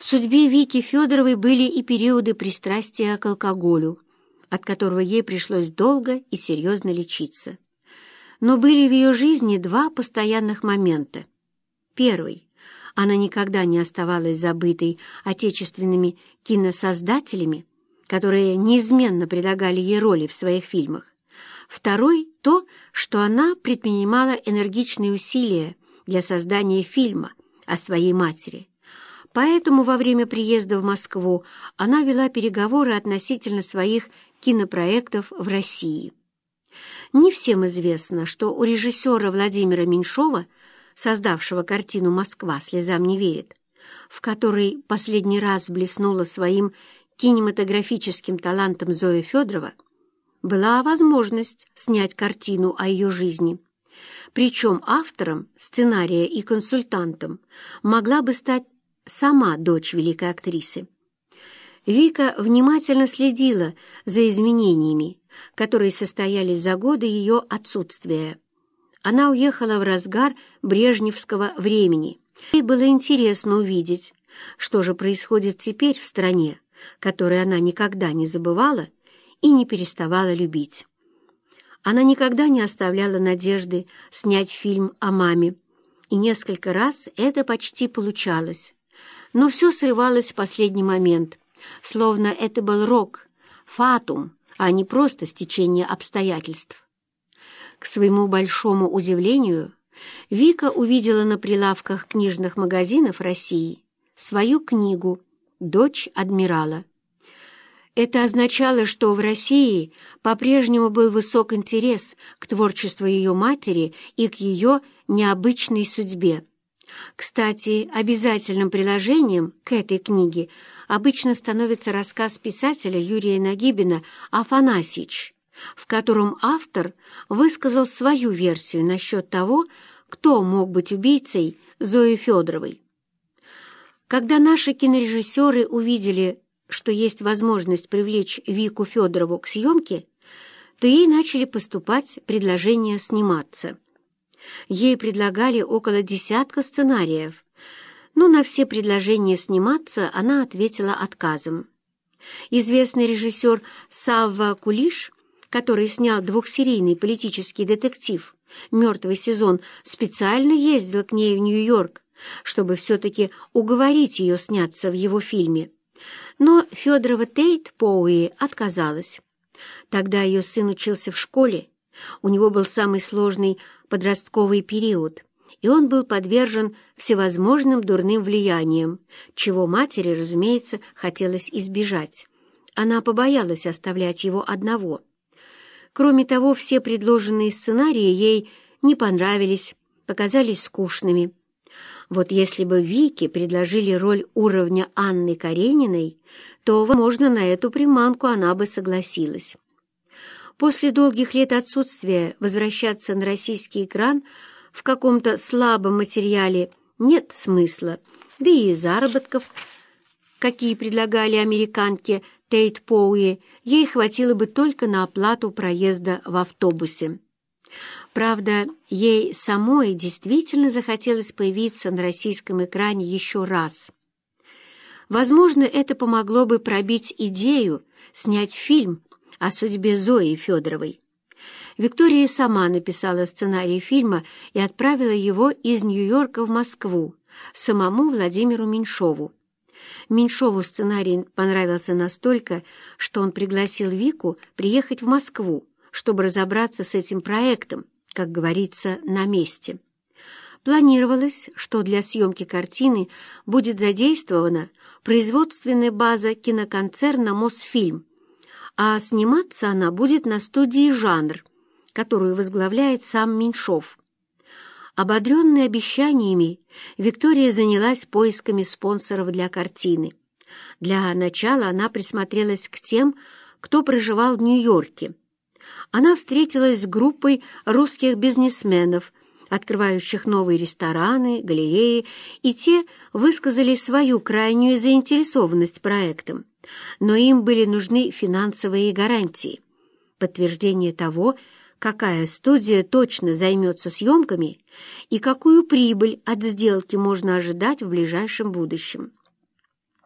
В судьбе Вики Федоровой были и периоды пристрастия к алкоголю, от которого ей пришлось долго и серьезно лечиться. Но были в ее жизни два постоянных момента. Первый. Она никогда не оставалась забытой отечественными киносоздателями, которые неизменно предлагали ей роли в своих фильмах. Второй — то, что она предпринимала энергичные усилия для создания фильма о своей матери. Поэтому во время приезда в Москву она вела переговоры относительно своих кинопроектов в России. Не всем известно, что у режиссера Владимира Меньшова, создавшего картину «Москва слезам не верит», в которой последний раз блеснула своим кинематографическим талантом Зоя Федорова, была возможность снять картину о ее жизни. Причем автором сценария и консультантом могла бы стать сама дочь великой актрисы. Вика внимательно следила за изменениями, которые состоялись за годы ее отсутствия. Она уехала в разгар брежневского времени. Ей было интересно увидеть, что же происходит теперь в стране, которую она никогда не забывала и не переставала любить. Она никогда не оставляла надежды снять фильм о маме, и несколько раз это почти получалось. Но все срывалось в последний момент, словно это был рок, фатум, а не просто стечение обстоятельств. К своему большому удивлению, Вика увидела на прилавках книжных магазинов России свою книгу «Дочь адмирала». Это означало, что в России по-прежнему был высок интерес к творчеству ее матери и к ее необычной судьбе. Кстати, обязательным приложением к этой книге обычно становится рассказ писателя Юрия Нагибина «Афанасьич», в котором автор высказал свою версию насчет того, кто мог быть убийцей Зои Федоровой. Когда наши кинорежиссеры увидели что есть возможность привлечь Вику Федорову к съемке, то ей начали поступать предложения сниматься. Ей предлагали около десятка сценариев, но на все предложения сниматься она ответила отказом. Известный режиссер Савва Кулиш, который снял двухсерийный политический детектив «Мертвый сезон», специально ездил к ней в Нью-Йорк, чтобы все-таки уговорить ее сняться в его фильме. Но Федорова Тейт Поуи отказалась. Тогда ее сын учился в школе, у него был самый сложный подростковый период, и он был подвержен всевозможным дурным влияниям, чего матери, разумеется, хотелось избежать. Она побоялась оставлять его одного. Кроме того, все предложенные сценарии ей не понравились, показались скучными. Вот если бы Вике предложили роль уровня Анны Карениной, то, возможно, на эту приманку она бы согласилась. После долгих лет отсутствия возвращаться на российский экран в каком-то слабом материале нет смысла, да и заработков, какие предлагали американке Тейт Поуи, ей хватило бы только на оплату проезда в автобусе. Правда, ей самой действительно захотелось появиться на российском экране еще раз. Возможно, это помогло бы пробить идею снять фильм о судьбе Зои Федоровой. Виктория сама написала сценарий фильма и отправила его из Нью-Йорка в Москву самому Владимиру Меньшову. Меньшову сценарий понравился настолько, что он пригласил Вику приехать в Москву, чтобы разобраться с этим проектом, как говорится, на месте. Планировалось, что для съемки картины будет задействована производственная база киноконцерна «Мосфильм», а сниматься она будет на студии «Жанр», которую возглавляет сам Меньшов. Ободренная обещаниями, Виктория занялась поисками спонсоров для картины. Для начала она присмотрелась к тем, кто проживал в Нью-Йорке, она встретилась с группой русских бизнесменов, открывающих новые рестораны, галереи, и те высказали свою крайнюю заинтересованность проектом, но им были нужны финансовые гарантии. Подтверждение того, какая студия точно займется съемками и какую прибыль от сделки можно ожидать в ближайшем будущем.